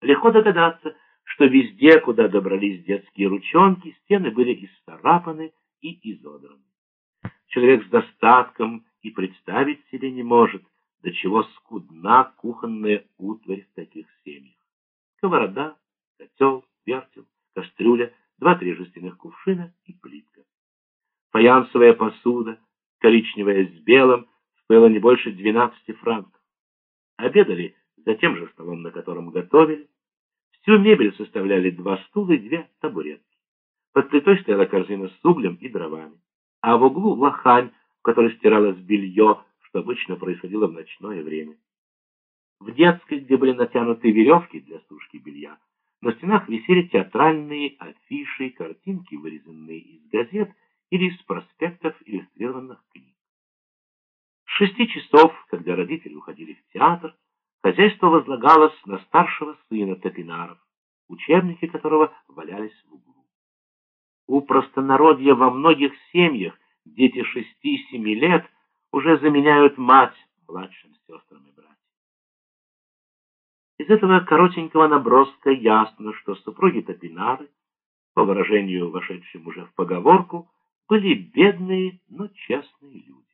Легко догадаться, что везде, куда добрались детские ручонки, стены были исцарапаны и изодраны. Человек с достатком и представить себе не может, до чего скудна кухонная утварь в таких семьях. Сковорода, котел, вертел, кастрюля, два-три жестяных кувшина и плитка. Фаянсовая посуда, коричневая с белым, стоила не больше 12 франков. Обедали за тем же столом, на котором готовили. Всю мебель составляли два стула и две табуретки. Под плитой стояла корзина с углем и дровами, а в углу лохань, в которой стиралось белье, что обычно происходило в ночное время. В детской, где были натянуты веревки для сушки белья, на стенах висели театральные афиши, картинки, вырезанные из газет или из проспектов иллюстрированных книг. С шести часов, когда родители уходили в театр, хозяйство возлагалось на старшего сына Топинаров, учебники которого валялись в углу. У простонародья во многих семьях дети шести-семи лет уже заменяют мать младшим сестрам и братьям. Из этого коротенького наброска ясно, что супруги Топинары, по выражению вошедшим уже в поговорку, были бедные, но честные люди.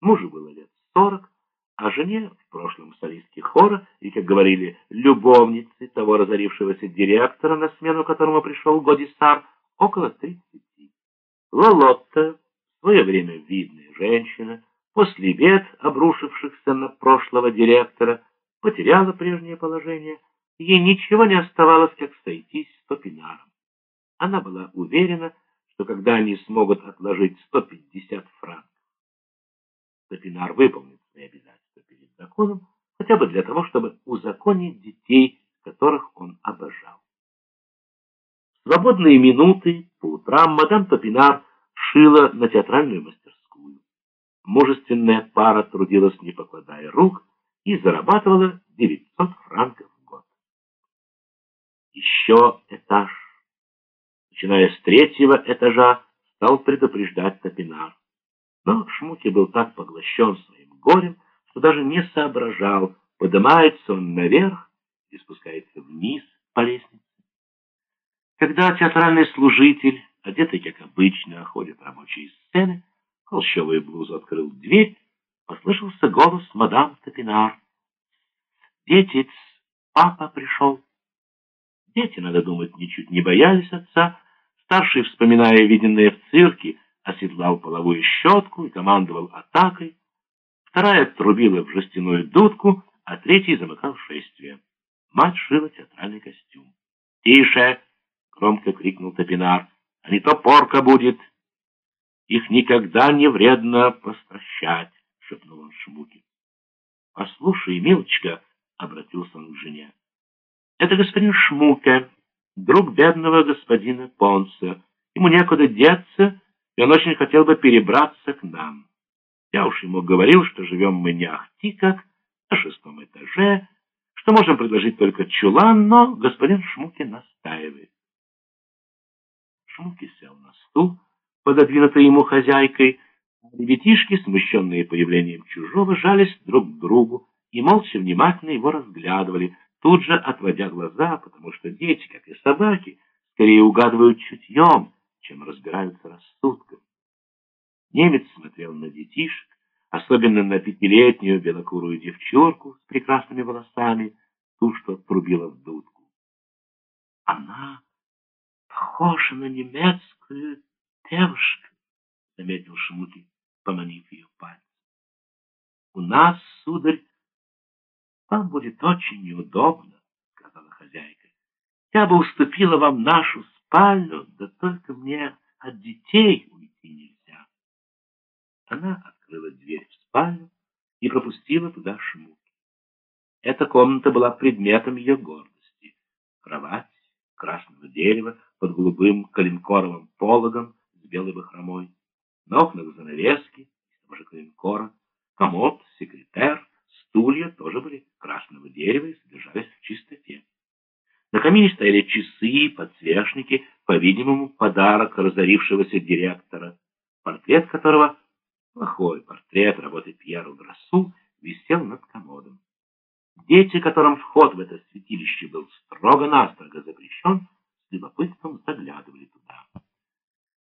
Мужу было лет сорок, а жене в прошлом солистке хора и, как говорили, любовницы того разорившегося директора, на смену которому пришел Годисар, около тридцати. Лолотта, в свое время видная женщина, после бед, обрушившихся на прошлого директора, потеряла прежнее положение, ей ничего не оставалось, как сойтись с Топинаром. Она была уверена, что когда они смогут отложить 150 франков, Топинар выполнит свои обязательства перед законом, хотя бы для того, чтобы узаконить детей, которых он обожал. В свободные минуты по утрам мадам Топинар шила на театральную мастерскую. Мужественная пара трудилась, не покладая рук, и зарабатывала 900 франков в год. Еще этаж. Начиная с третьего этажа, стал предупреждать Топинар. Но Шмуки был так поглощен своим горем, что даже не соображал, поднимается он наверх и спускается вниз по лестнице. Когда театральный служитель, одетый как обычно, ходит рабочие сцены, холщовую блузу открыл дверь, послышался голос мадам Топинар. «Детец, папа пришел». Дети, надо думать, ничуть не боялись отца. Старший, вспоминая виденное в цирке, оседлал половую щетку и командовал атакой. Вторая трубила в жестяную дудку, а третий замыкал шествие. Мать шила театральный костюм. «Тише!» — громко крикнул Топинар. «А не то порка будет!» «Их никогда не вредно постращать!» — шепнул он Шмуке. «Послушай, милочка!» — обратился он к жене. «Это господин Шмуке, друг бедного господина Понса. Ему некуда деться, и он очень хотел бы перебраться к нам. Я уж ему говорил, что живем мы не ахти как, на шестом этаже, что можем предложить только чулан, но господин Шмуки настаивает. Шмуки сел на стул, пододвинутый ему хозяйкой, Ребятишки, смущенные появлением чужого, жались друг к другу и молча внимательно его разглядывали, тут же отводя глаза, потому что дети, как и собаки, скорее угадывают чутьем, чем разбираются рассудком. Немец смотрел на детишек, особенно на пятилетнюю белокурую девчонку с прекрасными волосами, ту, что трубила в дудку. Она похожа на немецкую девушку, заметил Шмуки, поманив ее пальцем. У нас, сударь, вам будет очень неудобно, сказала хозяйка. Я бы уступила вам нашу спальню, да только мне от детей. Она открыла дверь в спальню и пропустила туда Шмуки. Эта комната была предметом ее гордости. Кровать красного дерева под голубым калинкоровым пологом с белой бахромой, на окнах занавески из того же калинкора, комод, секретер, стулья тоже были красного дерева и содержались в чистоте. На камине стояли часы, подсвечники, по-видимому, подарок разорившегося директора, портрет которого, плохой портрет работы Пьера Грассу, висел над комодом. Дети, которым вход в это святилище был строг, строго-настрого